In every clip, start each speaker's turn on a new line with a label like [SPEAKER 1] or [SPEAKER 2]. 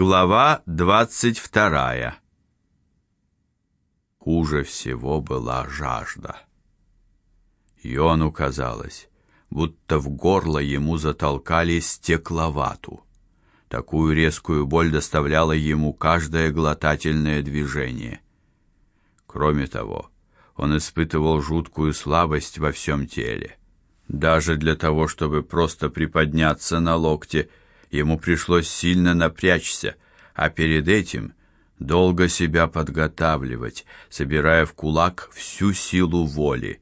[SPEAKER 1] Глава двадцать вторая. Хуже всего была жажда. Йону казалось, будто в горло ему затолкали стекловату. Такую резкую боль доставляло ему каждое глотательное движение. Кроме того, он испытывал жуткую слабость во всем теле. Даже для того, чтобы просто приподняться на локте, ему пришлось сильно напрячься, а перед этим долго себя подготавливать, собирая в кулак всю силу воли.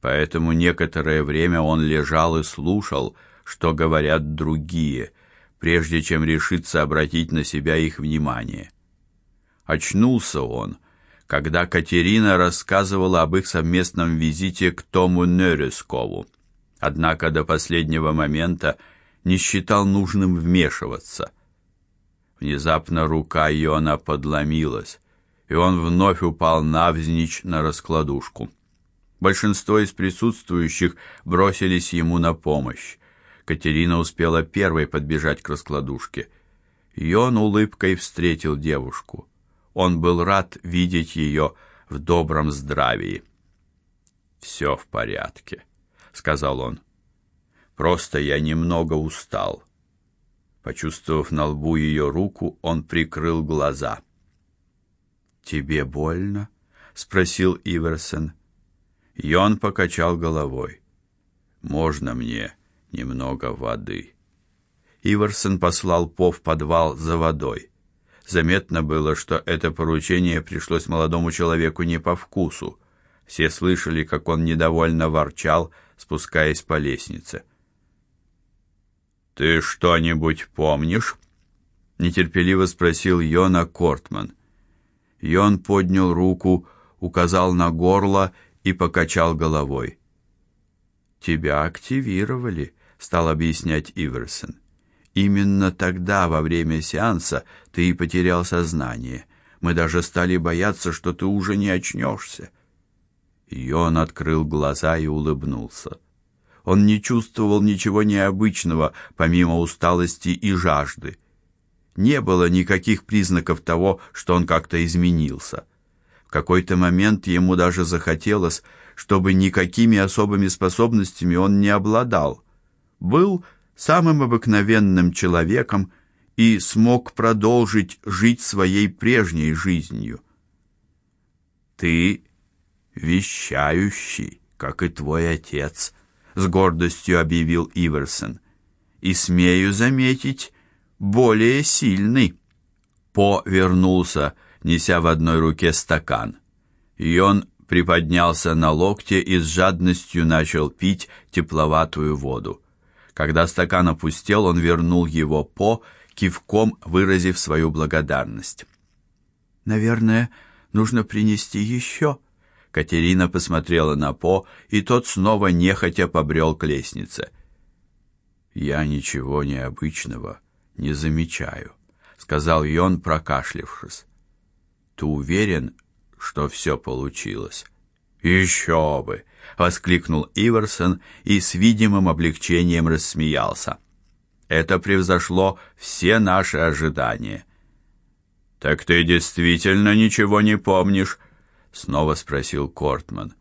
[SPEAKER 1] Поэтому некоторое время он лежал и слушал, что говорят другие, прежде чем решиться обратить на себя их внимание. Очнулся он, когда Катерина рассказывала об их совместном визите к Тому Нерескову. Однако до последнего момента не считал нужным вмешиваться. Внезапно рука Йона подломилась, и он вновь упал навзничь на раскладушку. Большинство из присутствующих бросились ему на помощь. Катерина успела первой подбежать к раскладушке. Йон улыбкой встретил девушку. Он был рад видеть ее в добром здравии. «Все в порядке, сказал он. Просто я немного устал. Почувствовав на лбу ее руку, он прикрыл глаза. Тебе больно? спросил Иверсон. И он покачал головой. Можно мне немного воды? Иверсон послал По в подвал за водой. Заметно было, что это поручение пришлось молодому человеку не по вкусу. Все слышали, как он недовольно ворчал, спускаясь по лестнице. Ты что-нибудь помнишь? нетерпеливо спросил Йона Кортман. Йон поднял руку, указал на горло и покачал головой. Тебя активировали, стал объяснять Иверсон. Именно тогда, во время сеанса, ты и потерял сознание. Мы даже стали бояться, что ты уже не очнешься. Йон открыл глаза и улыбнулся. Он не чувствовал ничего необычного, помимо усталости и жажды. Не было никаких признаков того, что он как-то изменился. В какой-то момент ему даже захотелось, чтобы никакими особыми способностями он не обладал. Был самым обыкновенным человеком и смог продолжить жить своей прежней жизнью. Ты вещающий, как и твой отец, с гордостью объявил Иверсон. И смею заметить, более сильный. По вернулся, неся в одной руке стакан. И он приподнялся на локте и с жадностью начал пить тепловатую воду. Когда стакан опустел, он вернул его по кивком выразив свою благодарность. Наверное, нужно принести еще», Катерина посмотрела на По, и тот снова нехотя побрел к лестнице. Я ничего необычного не замечаю, сказал Йон, прокашлявшись. Ты уверен, что все получилось? «Еще бы, воскликнул Иверсон и с видимым облегчением рассмеялся. Это превзошло все наши ожидания. Так ты действительно ничего не помнишь? Снова спросил Кортман.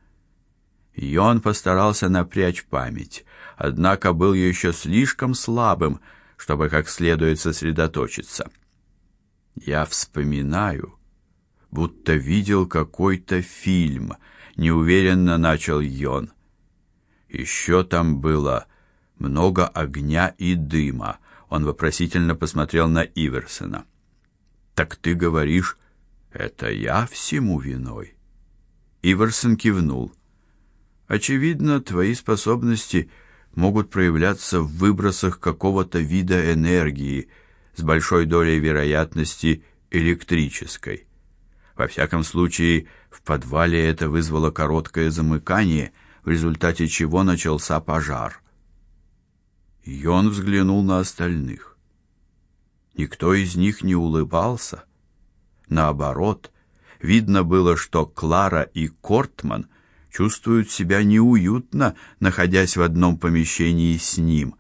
[SPEAKER 1] И он постарался напрячь память, однако был еще слишком слабым, чтобы как следует сосредоточиться. Я вспоминаю, будто видел какой-то фильм, неуверенно начал Йон. Еще там было много огня и дыма. Он вопросительно посмотрел на Иверсона. Так ты говоришь, это я всему виной? Иверсон кивнул. Очевидно, твои способности могут проявляться в выбросах какого-то вида энергии с большой долей вероятности электрической. Во всяком случае, в подвале это вызвало короткое замыкание, в результате чего начался пожар. И он взглянул на остальных. Никто из них не улыбался. Наоборот, Видно было, что Клара и Кортман чувствуют себя неуютно, находясь в одном помещении с ним.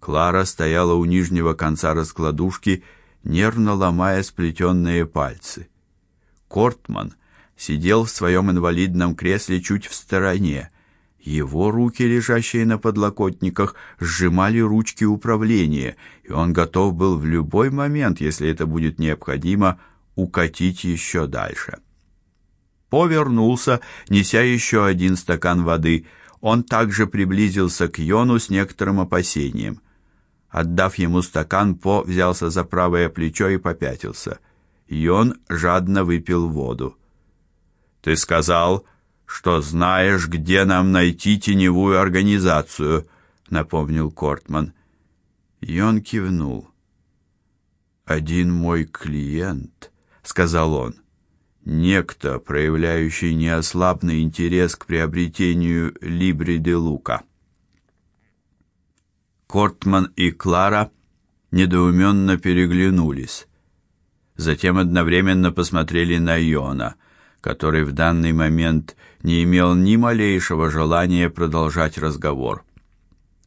[SPEAKER 1] Клара стояла у нижнего конца раскладушки, нервно ломая сплетенные пальцы. Кортман сидел в своем инвалидном кресле чуть в стороне. Его руки, лежащие на подлокотниках, сжимали ручки управления, и он готов был в любой момент, если это будет необходимо, укатить еще дальше. Повернулся, неся еще один стакан воды. Он также приблизился к Йону с некоторым опасением. Отдав ему стакан, По взялся за правое плечо и попятился. Йон жадно выпил воду. Ты сказал, что знаешь, где нам найти теневую организацию, напомнил Кортман. Йон кивнул. Один мой клиент, сказал он. Некто, проявляющий неослабный интерес к приобретению Либри де Лука. Кортман и Клара недоуменно переглянулись. Затем одновременно посмотрели на Йона, который в данный момент не имел ни малейшего желания продолжать разговор.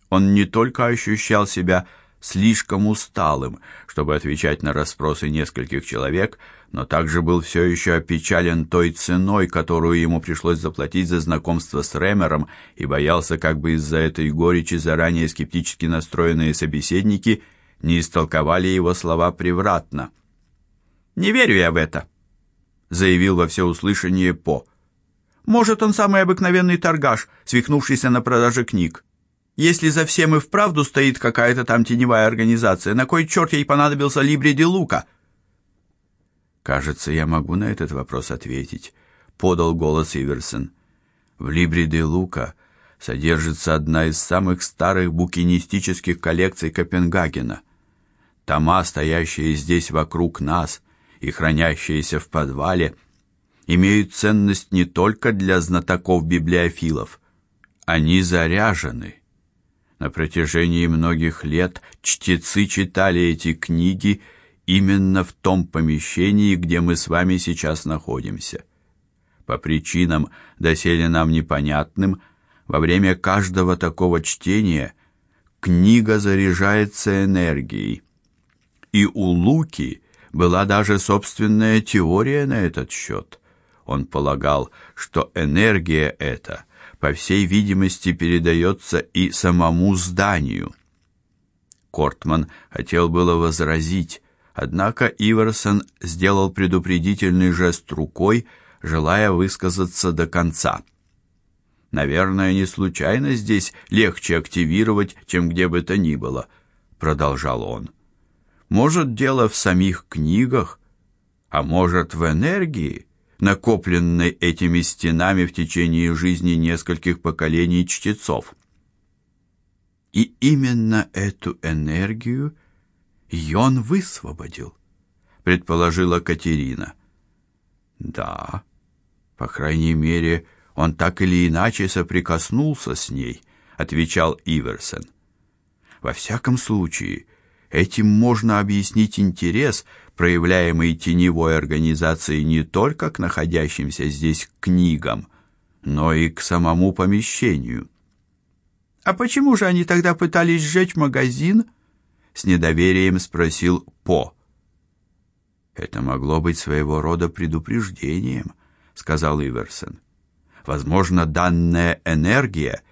[SPEAKER 1] Он не только ощущал себя слишком усталым, чтобы отвечать на расспросы нескольких человек, но также был все еще опечален той ценой, которую ему пришлось заплатить за знакомство с Ремером, и боялся, как бы из-за этой горечи заранее скептически настроенные собеседники не истолковали его слова превратно. «Не верю я в это», — заявил во всеуслышание По. «Может, он самый обыкновенный торгаш, свихнувшийся на продаже книг. Если за всем и вправду стоит какая-то там теневая организация, на кой черт ей понадобился Либри де Лука?»
[SPEAKER 2] Кажется, я могу на этот вопрос ответить, подал голос Иверсон. В Либри де Лука содержится одна из самых старых букинистических коллекций Копенгагена. Тома, стоящие здесь вокруг нас и хранящиеся в подвале, имеют ценность не только для знатоков-библиофилов. Они заряжены. На протяжении многих лет чтецы читали эти книги именно в том помещении, где мы с вами сейчас находимся. По причинам, доселе нам непонятным, во время каждого такого чтения книга заряжается энергией. И у Луки была даже собственная теория на этот счет. Он полагал, что энергия эта, по всей видимости, передается и самому зданию. Кортман хотел было возразить, Однако Иверсон сделал предупредительный жест рукой, желая высказаться до конца. Наверное, не случайно здесь легче активировать, чем где бы то ни было, продолжал он. Может, дело в самих книгах, а может, в энергии, накопленной этими стенами в течение жизни нескольких поколений чтецов. И именно эту энергию он высвободил, предположила Катерина. Да. По крайней мере, он так или иначе соприкоснулся с ней, отвечал Иверсон. Во всяком случае, этим можно объяснить интерес, проявляемый теневой организацией не только к находящимся здесь книгам, но и к самому помещению. А почему же они тогда пытались сжечь магазин? с недоверием спросил По. Это могло быть своего рода предупреждением, сказал Иверсон. Возможно, данная энергия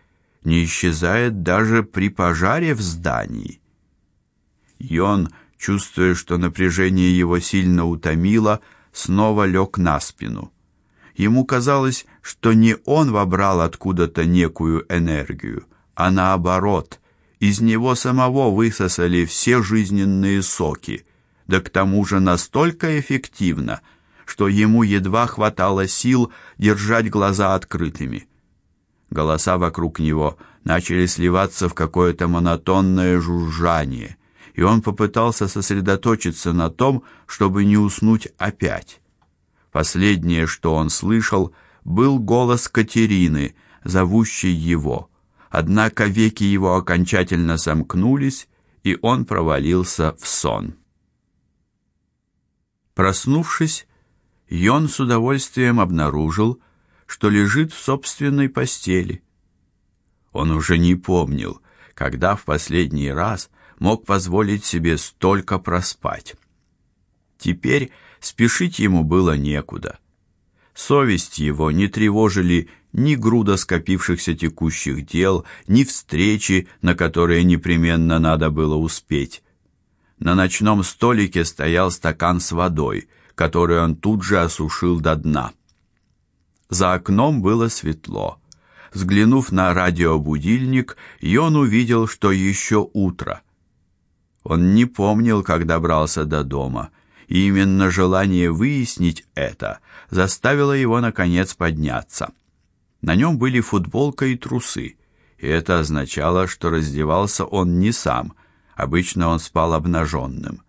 [SPEAKER 2] не исчезает даже при пожаре в здании. Йон, чувствуя, что напряжение его сильно утомило, снова лег на спину. Ему казалось, что не он вобрал откуда-то некую энергию, а наоборот, из него самого высосали все жизненные соки, да к тому же настолько эффективно, что ему едва хватало сил держать глаза открытыми. Голоса вокруг него начали сливаться в какое-то монотонное жужжание, и он попытался сосредоточиться на том, чтобы не уснуть опять. Последнее, что он слышал, был голос Катерины, зовущей его. Однако веки его окончательно сомкнулись, и он провалился в сон. Проснувшись, Йон с удовольствием обнаружил, что лежит в собственной постели. Он уже не помнил, когда в последний раз мог позволить себе столько проспать. Теперь спешить ему было некуда. Совесть его не тревожили ни груда скопившихся текущих дел, ни встречи, на которые непременно надо было успеть. На ночном столике стоял стакан с водой, который он тут же осушил до дна. За окном было светло. Взглянув на радиобудильник, Йон увидел, что еще утро. Он не помнил, как добрался до дома, и именно желание выяснить это заставило его наконец подняться. На нем были футболка и трусы, и это означало, что раздевался он не сам. Обычно он спал обнаженным.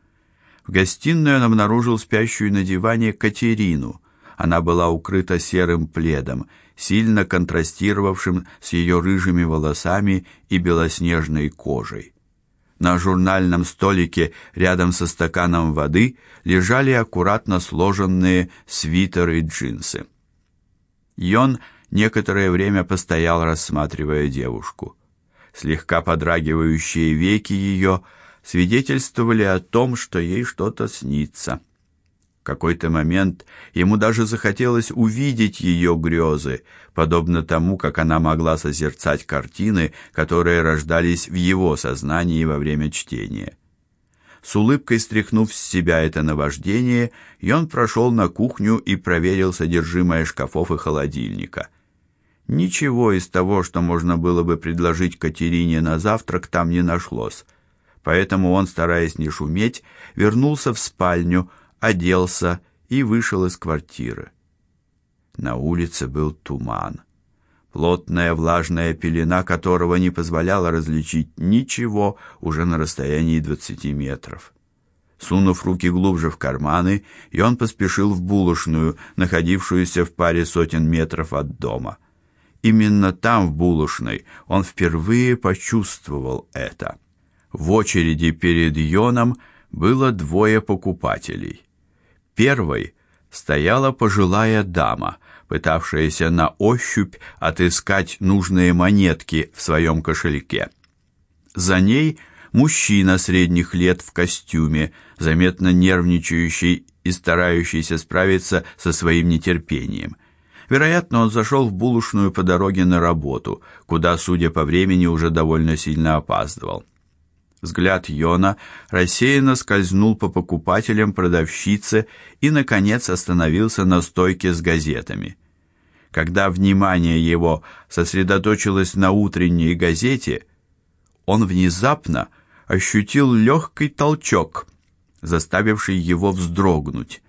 [SPEAKER 2] В гостиной он обнаружил спящую на диване Катерину. Она была укрыта серым пледом, сильно контрастировавшим с ее рыжими волосами и белоснежной кожей. На журнальном столике рядом со стаканом воды лежали аккуратно сложенные свитеры и джинсы. Йон некоторое время постоял, рассматривая девушку. Слегка подрагивающие веки ее свидетельствовали о том, что ей что-то снится. Какой-то момент ему даже захотелось увидеть ее грезы, подобно тому, как она могла созерцать картины, которые рождались в его сознании во время чтения. С улыбкой стряхнув с себя это наваждение, он прошел на кухню и проверил содержимое шкафов и холодильника. Ничего из того, что можно было бы предложить Катерине на завтрак, там не нашлось. Поэтому он, стараясь не шуметь, вернулся в спальню, оделся и вышел из квартиры. На улице был туман, плотная влажная пелена которого не позволяла различить ничего уже на расстоянии двадцати метров. Сунув руки глубже в карманы, и он поспешил в булочную, находившуюся в паре сотен метров от дома. Именно там, в булочной, он впервые почувствовал это. В очереди перед Йоном было двое покупателей. Первой стояла пожилая дама, пытавшаяся на ощупь отыскать нужные монетки в своем кошельке. За ней мужчина средних лет в костюме, заметно нервничающий и старающийся справиться со своим нетерпением. Вероятно, он зашел в булочную по дороге на работу, куда, судя по времени, уже довольно сильно опаздывал. Взгляд Йона рассеянно скользнул по покупателям, продавщице и наконец остановился на стойке с газетами. Когда внимание его сосредоточилось на утренней газете, он внезапно ощутил легкий толчок, заставивший его вздрогнуть.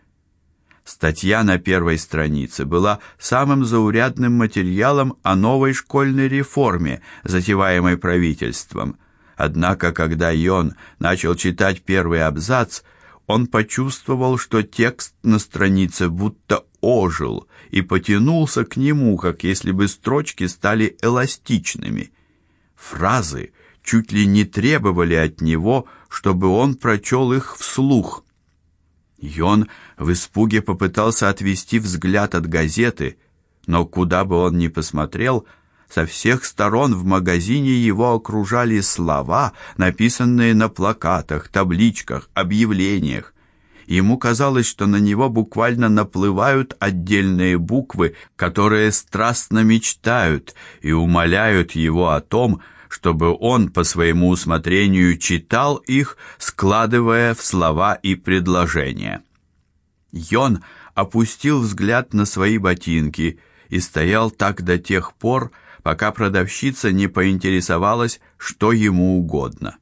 [SPEAKER 2] Статья на первой странице была самым заурядным материалом о новой школьной реформе, затеваемой правительством – Однако, когда Йон начал читать первый абзац, он почувствовал, что текст на странице будто ожил и потянулся к нему, как если бы строчки стали эластичными. Фразы чуть ли не требовали от него, чтобы он прочел их вслух. Йон в испуге попытался отвести взгляд от газеты, но куда бы он ни посмотрел, со всех сторон в магазине его окружали слова, написанные на плакатах, табличках, объявлениях. Ему казалось, что на него буквально наплывают отдельные буквы, которые страстно мечтают и умоляют его о том, чтобы он по своему усмотрению читал их, складывая в слова и предложения. Йон опустил взгляд на свои ботинки и стоял так до тех пор, пока продавщица не поинтересовалась, что ему угодно.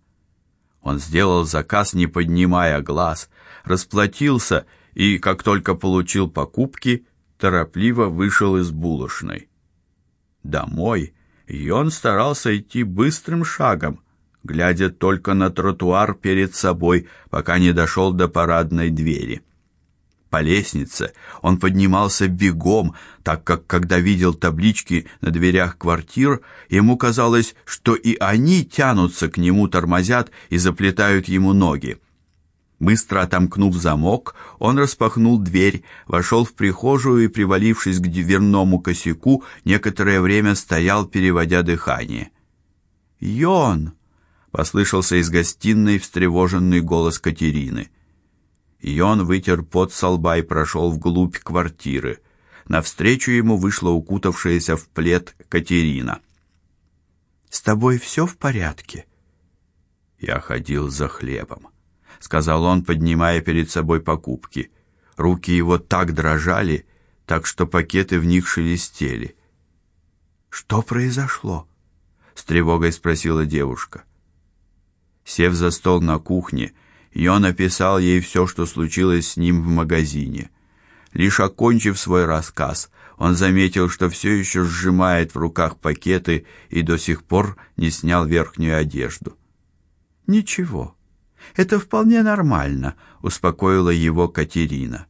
[SPEAKER 2] Он сделал заказ, не поднимая глаз, расплатился и, как только получил покупки, торопливо вышел из булочной. Домой и он старался идти быстрым шагом, глядя только на тротуар перед собой, пока не дошел до парадной двери. По лестнице он поднимался бегом, так как когда видел таблички на дверях квартир, ему казалось, что и они тянутся к нему, тормозят и заплетают ему ноги. Быстро отомкнув замок, он распахнул дверь, вошел в прихожую и, привалившись к дверному косяку, некоторое время стоял, переводя дыхание. "Йон!" послышался из гостиной встревоженный голос Катерины.
[SPEAKER 1] И он вытер пот со лба и прошел вглубь квартиры. Навстречу ему вышла укутавшаяся в плед Катерина.
[SPEAKER 2] С тобой все в порядке?
[SPEAKER 1] Я ходил за хлебом, сказал он, поднимая перед собой покупки. Руки его так дрожали, так что пакеты в них шелестели.
[SPEAKER 2] Что произошло?
[SPEAKER 1] с тревогой спросила девушка. Сев за стол на кухне, он описал ей все, что случилось с ним в магазине. Лишь окончив свой рассказ, он заметил, что все еще сжимает в руках пакеты и до сих пор не снял верхнюю одежду.
[SPEAKER 2] Ничего. Это вполне нормально, успокоила его Катерина.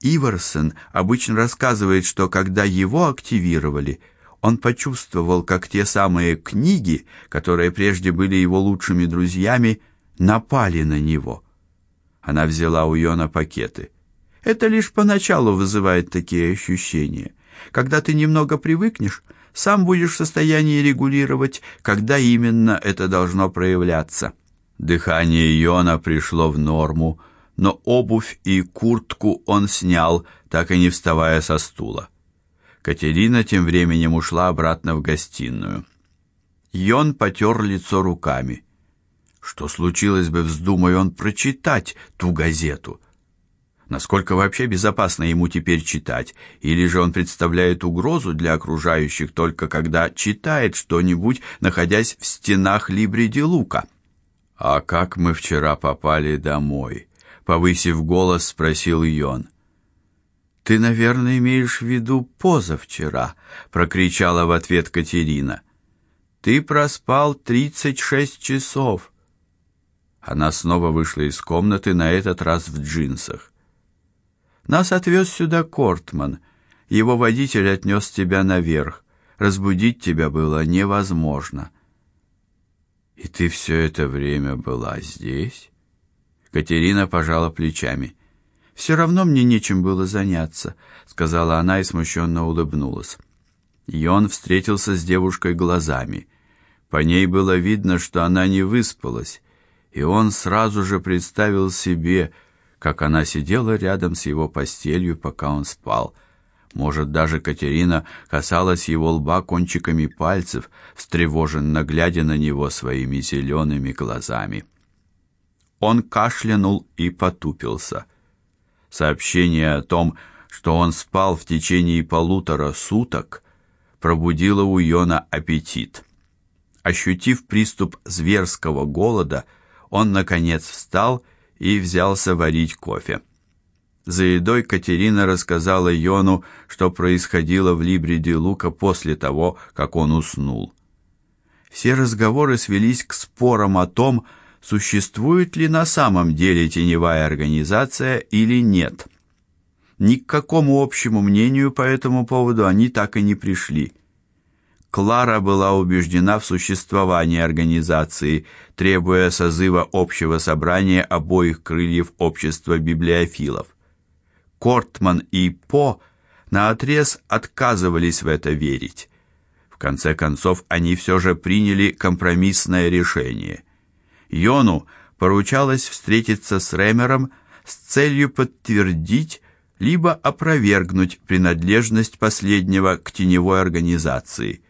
[SPEAKER 2] Иварсон обычно рассказывает, что когда его активировали, он почувствовал, как те самые книги, которые прежде были его лучшими друзьями, напали на него. Она взяла у Йона пакеты. Это лишь поначалу вызывает такие ощущения. Когда ты немного привыкнешь, сам будешь в состоянии регулировать, когда именно это должно проявляться.
[SPEAKER 1] Дыхание Йона пришло в норму, но обувь и куртку он снял, так и не вставая со стула. Катерина тем временем ушла обратно в гостиную. Йон потер лицо руками. Что случилось бы, вздумай он прочитать ту газету? Насколько вообще безопасно ему теперь читать? Или же он представляет угрозу для окружающих только когда читает что-нибудь, находясь в стенах Либриди Лука? А как мы вчера попали домой? повысив голос, спросил Йон.
[SPEAKER 2] Ты, наверное, имеешь в виду позавчера, прокричала в ответ Катерина. Ты проспал тридцать шесть часов.
[SPEAKER 1] Она снова вышла из комнаты, на этот раз в джинсах.
[SPEAKER 2] Нас отвез сюда Кортман. Его водитель отнес тебя наверх. Разбудить тебя было невозможно.
[SPEAKER 1] И ты все это время была здесь? Катерина пожала плечами.
[SPEAKER 2] «Все равно мне нечем было заняться, сказала она и смущенно улыбнулась.
[SPEAKER 1] И встретился с девушкой глазами. По ней было видно, что она не выспалась, и он сразу же представил себе, как она сидела рядом с его постелью, пока он спал. Может, даже Катерина касалась его лба кончиками пальцев, встревоженно глядя на него своими зелеными глазами. Он кашлянул и потупился. Сообщение о том, что он спал в течение полутора суток, пробудило у Йона аппетит. Ощутив приступ зверского голода, он наконец встал и взялся варить кофе. За едой Катерина рассказала Йону, что происходило в Либриде Лука после того, как он уснул. Все разговоры свелись к спорам о том, существует ли на самом деле теневая организация или нет. Ни к какому общему мнению по этому поводу они так и не пришли. Клара была убеждена в существовании организации, требуя созыва общего собрания обоих крыльев общества библиофилов. Кортман и По наотрез отказывались в это верить. В конце концов, они все же приняли компромиссное решение – Йону поручалось встретиться с Ремером с целью подтвердить либо опровергнуть принадлежность последнего к теневой организации,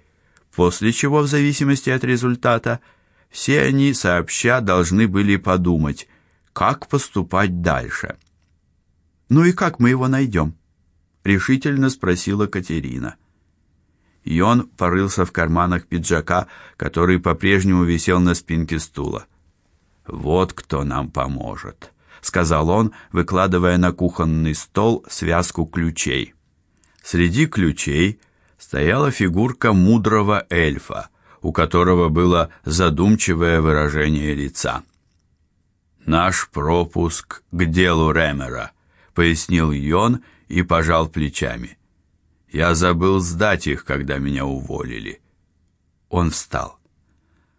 [SPEAKER 1] после чего в зависимости от результата все они сообща должны были подумать, как поступать дальше. Ну и как мы его найдем?» — решительно спросила Катерина. И он порылся в карманах пиджака, который по-прежнему висел на спинке стула. Вот кто нам поможет, сказал он, выкладывая на кухонный стол связку ключей. Среди ключей стояла фигурка мудрого эльфа, у которого было задумчивое выражение лица. Наш пропуск к делу Ремера, пояснил Йон и пожал плечами. Я забыл сдать их, когда меня уволили. Он встал.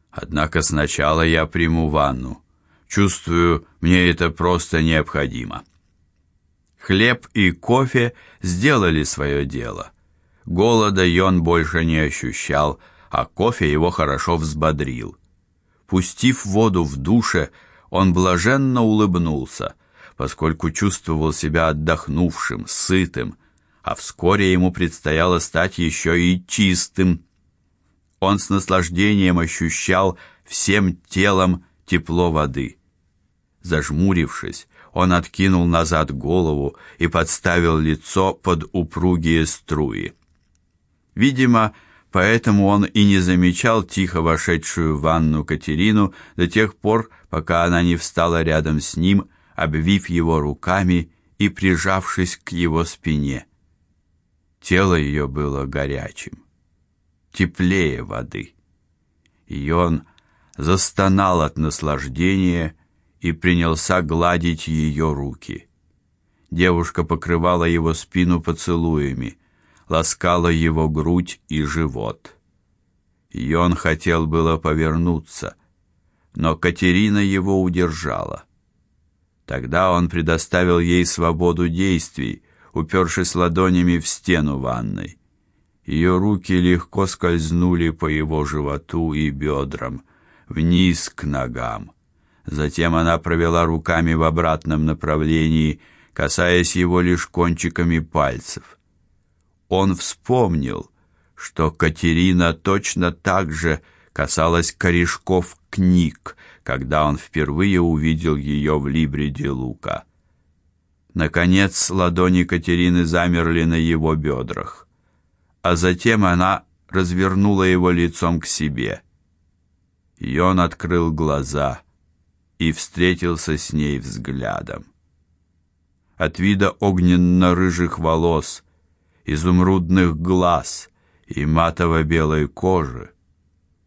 [SPEAKER 1] Однако сначала я приму ванну. Чувствую, мне это просто необходимо. Хлеб и кофе сделали свое дело. Голода он больше не ощущал, а кофе его хорошо взбодрил. Пустив воду в душе, он блаженно улыбнулся.
[SPEAKER 2] поскольку чувствовал себя отдохнувшим, сытым, а вскоре ему предстояло стать еще и чистым. Он с наслаждением ощущал всем телом тепло воды. Зажмурившись, он откинул назад голову и подставил лицо под упругие струи. Видимо, поэтому он и не замечал тихо вошедшую в ванну Катерину до тех пор, пока она не встала рядом с ним, обвив его руками и прижавшись к его спине. Тело ее было горячим, теплее воды. И он застонал от наслаждения и принялся гладить ее руки. Девушка покрывала его спину поцелуями, ласкала его грудь и живот. И он хотел было повернуться, но Катерина его удержала. Тогда он предоставил ей свободу действий, упершись ладонями в стену ванной. Ее руки легко скользнули по его животу и бедрам, вниз к ногам. Затем она провела руками в обратном направлении, касаясь его лишь кончиками пальцев. Он вспомнил, что Катерина точно так же касалась корешков книг, когда он впервые увидел ее в Либриде Лука. Наконец, ладони Катерины замерли на его бедрах, а затем она развернула его лицом к себе. И он открыл глаза и встретился с ней взглядом. От вида огненно-рыжих волос, изумрудных глаз и матово-белой кожи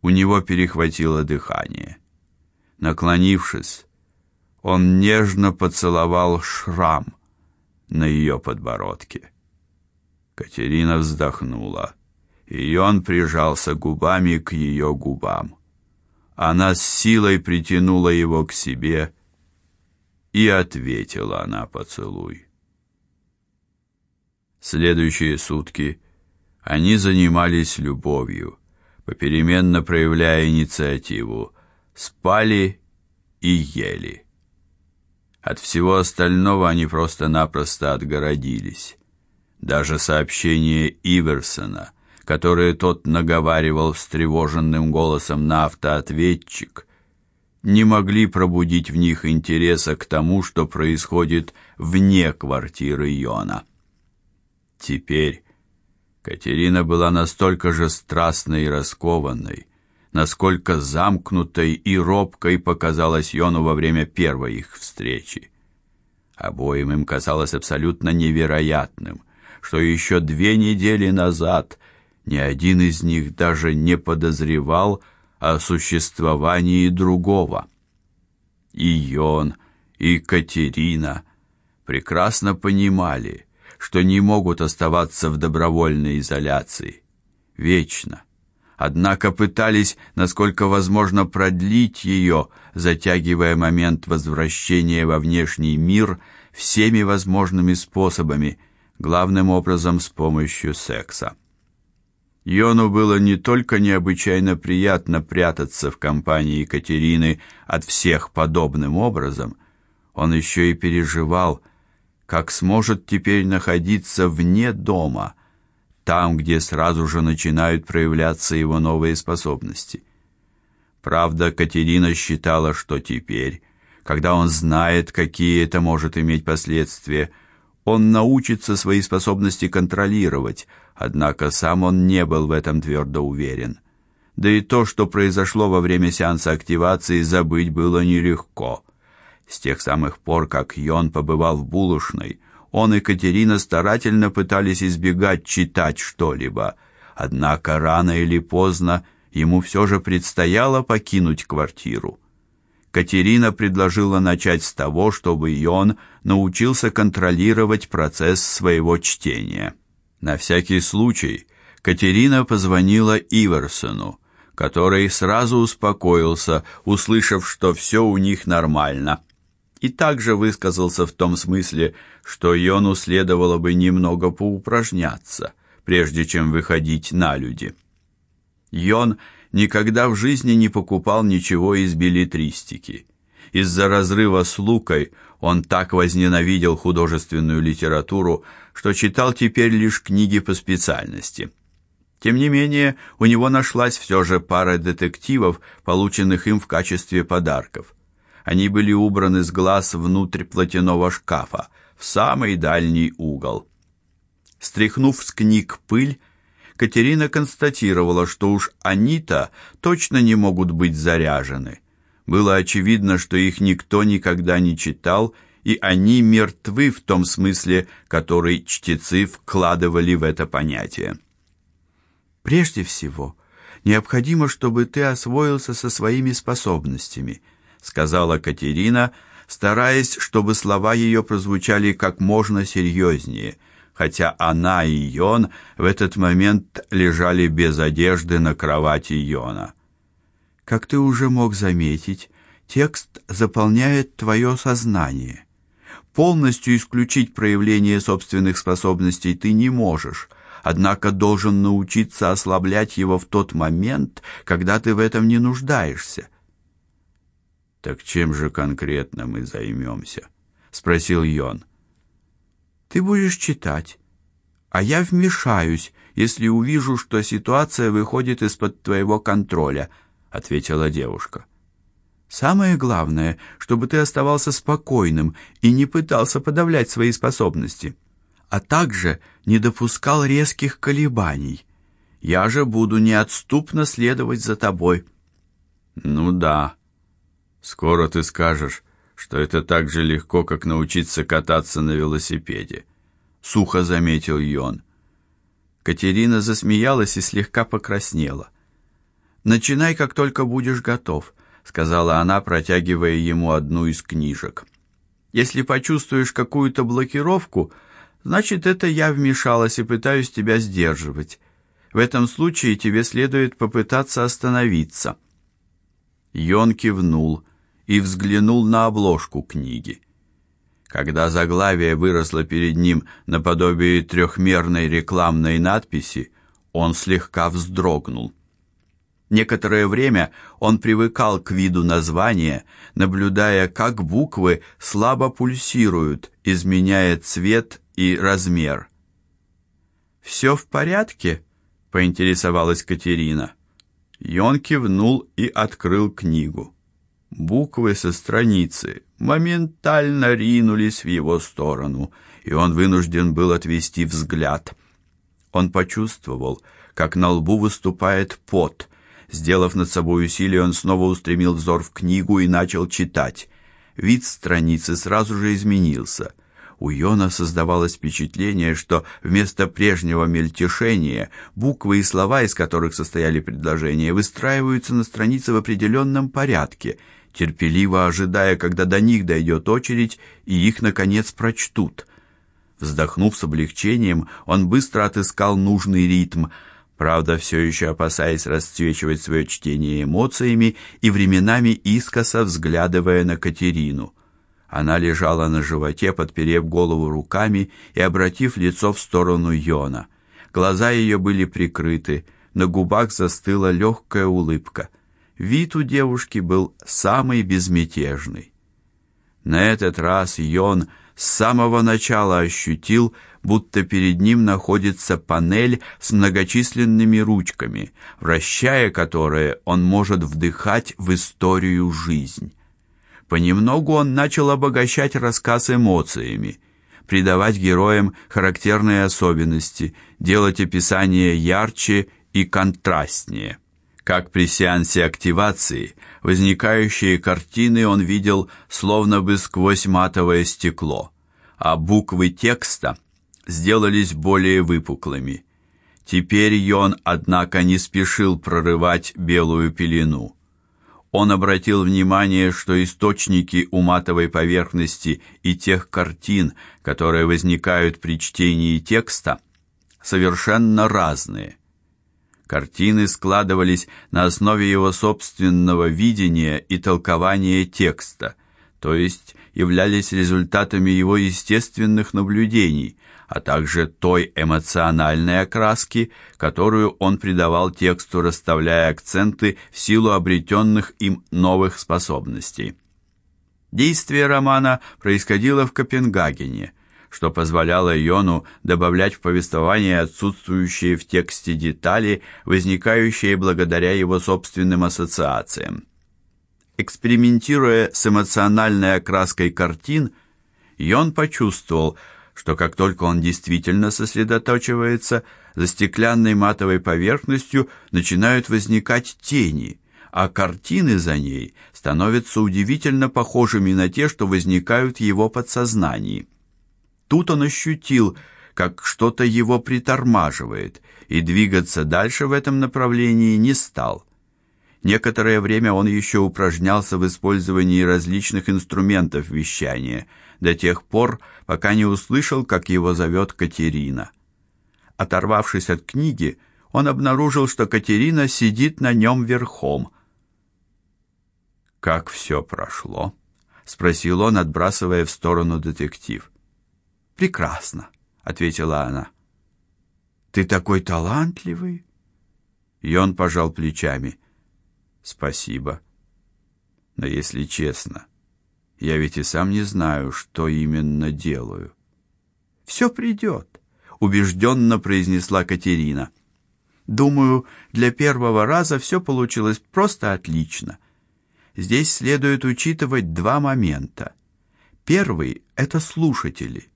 [SPEAKER 2] у него перехватило дыхание. Наклонившись, он нежно поцеловал шрам на ее подбородке. Катерина вздохнула, и он прижался губами к ее губам. Она с силой притянула его к себе и ответила на поцелуй. Следующие сутки они занимались любовью, попеременно проявляя инициативу, спали и ели. От всего остального они просто-напросто отгородились. Даже сообщение Иверсона которые тот наговаривал встревоженным голосом на автоответчик, не могли пробудить в них интереса к тому, что происходит вне квартиры Йона. Теперь Катерина была настолько же страстной и раскованной, насколько замкнутой и робкой показалась Йону во время первой их встречи. Обоим им казалось абсолютно невероятным, что еще две недели назад ни один из них даже не подозревал о существовании другого. И Йон, и Катерина прекрасно понимали, что не могут оставаться в добровольной изоляции вечно. Однако пытались, насколько возможно, продлить ее, затягивая момент возвращения во внешний мир всеми возможными способами, главным образом с помощью секса. Йону было не только необычайно приятно прятаться в компании Екатерины от всех подобным образом, он еще и переживал, как сможет теперь находиться вне дома, там, где сразу же начинают проявляться его новые способности. Правда, Катерина считала, что теперь, когда он знает, какие это может иметь последствия, он научится свои способности контролировать, Однако сам он не был в этом твердо уверен. Да и то, что произошло во время сеанса активации, забыть было нелегко. С тех самых пор, как Йон побывал в булочной, он и Катерина старательно пытались избегать читать что-либо. Однако рано или поздно ему все же предстояло покинуть квартиру. Катерина предложила начать с того, чтобы Йон научился контролировать процесс своего чтения. На всякий случай Катерина позвонила Иверсону, который сразу успокоился, услышав, что все у них нормально. И также высказался в том смысле, что Йону следовало бы немного поупражняться, прежде чем выходить на люди. Йон никогда в жизни не покупал ничего из билетристики. Из-за разрыва с Лукой
[SPEAKER 1] Он так возненавидел художественную литературу, что читал теперь лишь книги по специальности. Тем не менее, у него нашлась все же пара детективов, полученных им в качестве подарков. Они были убраны с глаз внутрь платяного шкафа, в самый дальний угол. Стряхнув с книг пыль, Катерина констатировала, что уж они-то точно не могут быть заряжены. Было очевидно, что их никто никогда не читал, и они мертвы в том смысле, который чтецы вкладывали в это понятие.
[SPEAKER 2] Прежде всего, необходимо, чтобы ты освоился со своими способностями, сказала Катерина, стараясь, чтобы слова ее прозвучали как можно серьезнее – хотя она и Йон в этот момент лежали без одежды на кровати Йона. Как ты уже мог заметить, текст заполняет твое сознание. Полностью исключить проявление собственных способностей ты не можешь, однако должен научиться ослаблять его в тот момент, когда ты в этом не нуждаешься.
[SPEAKER 1] Так чем же конкретно мы займемся? спросил Йон.
[SPEAKER 2] Ты будешь читать, а я вмешаюсь, если увижу, что ситуация выходит из-под твоего контроля, ответила девушка. Самое главное, чтобы ты оставался спокойным и не пытался подавлять свои способности, а также не допускал резких колебаний. Я же буду неотступно следовать за тобой.
[SPEAKER 1] Ну да. Скоро ты скажешь, что это так же легко, как научиться кататься на велосипеде, сухо заметил Йон.
[SPEAKER 2] Катерина засмеялась и слегка покраснела. Начинай, как только будешь готов, сказала она, протягивая ему одну из книжек. Если почувствуешь какую-то блокировку, значит, это я вмешалась и пытаюсь тебя сдерживать. В этом случае тебе следует попытаться остановиться.
[SPEAKER 1] Йон кивнул и взглянул на обложку книги. Когда заглавие выросло перед ним наподобие трехмерной рекламной надписи, он слегка вздрогнул. Некоторое время он привыкал к виду названия, наблюдая, как буквы слабо пульсируют, изменяя цвет и размер. «Все в порядке?» поинтересовалась Катерина. И он кивнул и открыл книгу. Буквы со страницы моментально ринулись в его сторону, и он вынужден был отвести взгляд. Он почувствовал, как на лбу выступает пот. Сделав над собой усилие, он снова устремил взор в книгу и начал читать. Вид страницы сразу же изменился. У Йона создавалось впечатление, что вместо прежнего мельтешения буквы и слова, из которых состояли предложения, выстраиваются на странице в определенном порядке – терпеливо ожидая, когда до них дойдет очередь и их наконец прочтут. Вздохнув с облегчением, он быстро отыскал нужный ритм, правда, все еще опасаясь расцвечивать свое чтение эмоциями и временами искоса взглядывая на Катерину. Она лежала на животе, подперев голову руками и обратив лицо в сторону Йона. Глаза ее были прикрыты, на губах застыла легкая улыбка. Вид у девушки был самый безмятежный. На этот раз Йон с самого начала ощутил, будто перед ним находится панель с многочисленными ручками, вращая которые он может вдыхать в историю жизнь. Понемногу он начал обогащать рассказ эмоциями, придавать героям характерные особенности, делать описание ярче и контрастнее. Как при сеансе активации, возникающие картины он видел словно бы сквозь матовое стекло, а буквы текста сделались более выпуклыми. Теперь Йон, однако, не спешил прорывать белую пелену. Он обратил внимание, что источники у матовой поверхности и тех картин, которые возникают при чтении текста, совершенно разные. Картины складывались на основе его собственного видения и толкования текста, то есть являлись результатами его естественных наблюдений, а также той эмоциональной окраски, которую он придавал тексту, расставляя акценты в силу обретенных им новых способностей. Действие романа происходило в Копенгагене, что позволяло Йону добавлять в повествование отсутствующие в тексте детали, возникающие благодаря его собственным ассоциациям. Экспериментируя с эмоциональной окраской картин, Йон почувствовал, что как только он действительно сосредотачивается, за стеклянной матовой поверхностью начинают возникать тени, а картины за ней становятся удивительно похожими на те, что возникают в его подсознании. Тут он ощутил, как что-то его притормаживает, и двигаться дальше в этом направлении не стал. Некоторое время он еще упражнялся в использовании различных инструментов вещания, до тех пор, пока не услышал, как его зовет Катерина. Оторвавшись от книги, он обнаружил, что Катерина сидит на нем верхом. Как все прошло? спросил он, отбрасывая в сторону детектив. Прекрасно, ответила она. Ты такой талантливый. И он пожал плечами. Спасибо. Но если честно, я ведь и сам не знаю, что именно делаю. Все придет, убежденно произнесла Катерина. Думаю, для первого раза все получилось просто отлично. Здесь следует учитывать два момента. Первый это слушатели.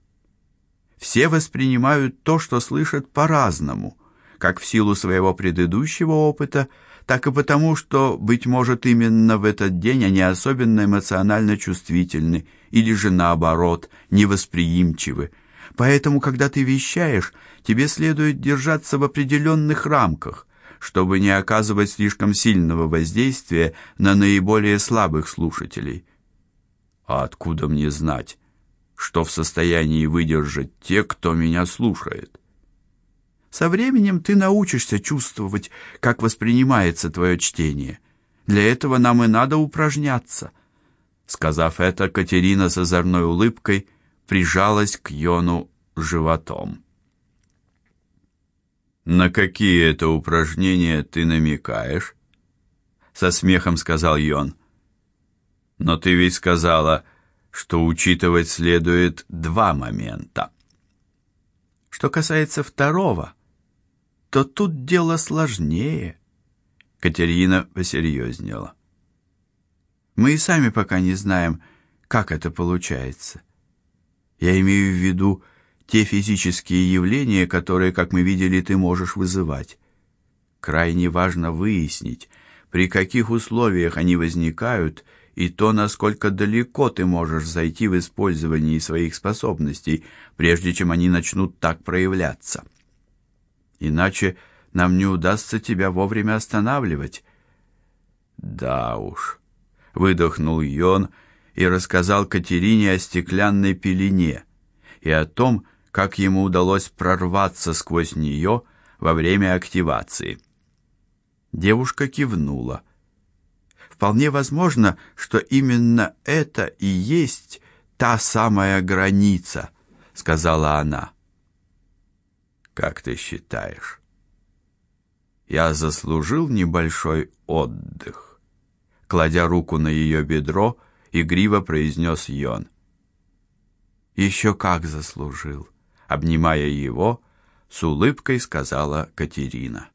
[SPEAKER 1] Все воспринимают то, что слышат по-разному, как в силу своего предыдущего опыта, так и потому, что быть может именно в этот день они особенно эмоционально чувствительны или же наоборот, невосприимчивы. Поэтому, когда ты вещаешь, тебе следует держаться в определенных рамках, чтобы не оказывать слишком сильного воздействия на наиболее слабых слушателей. А откуда мне знать, что в состоянии выдержать те, кто меня слушает. Со временем ты научишься чувствовать, как воспринимается твое чтение. Для этого нам и надо упражняться. Сказав это, Катерина с озорной улыбкой прижалась к Йону животом. На какие это упражнения ты намекаешь? со смехом сказал Йон. Но ты ведь сказала, что учитывать следует два момента. Что касается второго, то тут дело сложнее. Катерина посерьезнела. Мы и сами пока не знаем, как это получается. Я имею в виду те физические явления, которые, как мы видели, ты можешь вызывать. Крайне важно выяснить, при каких условиях они возникают и то, насколько далеко ты можешь зайти в использовании своих способностей, прежде чем они начнут так проявляться. Иначе нам не удастся тебя вовремя останавливать. Да уж, выдохнул Йон и рассказал Катерине о стеклянной пелене и о том, как ему удалось прорваться сквозь нее во время активации. Девушка кивнула. Вполне возможно, что именно это и есть та самая граница, сказала она. Как ты считаешь? Я заслужил небольшой отдых, кладя руку на ее бедро, игриво произнес Йон. «Еще как заслужил, обнимая его, с улыбкой сказала Катерина.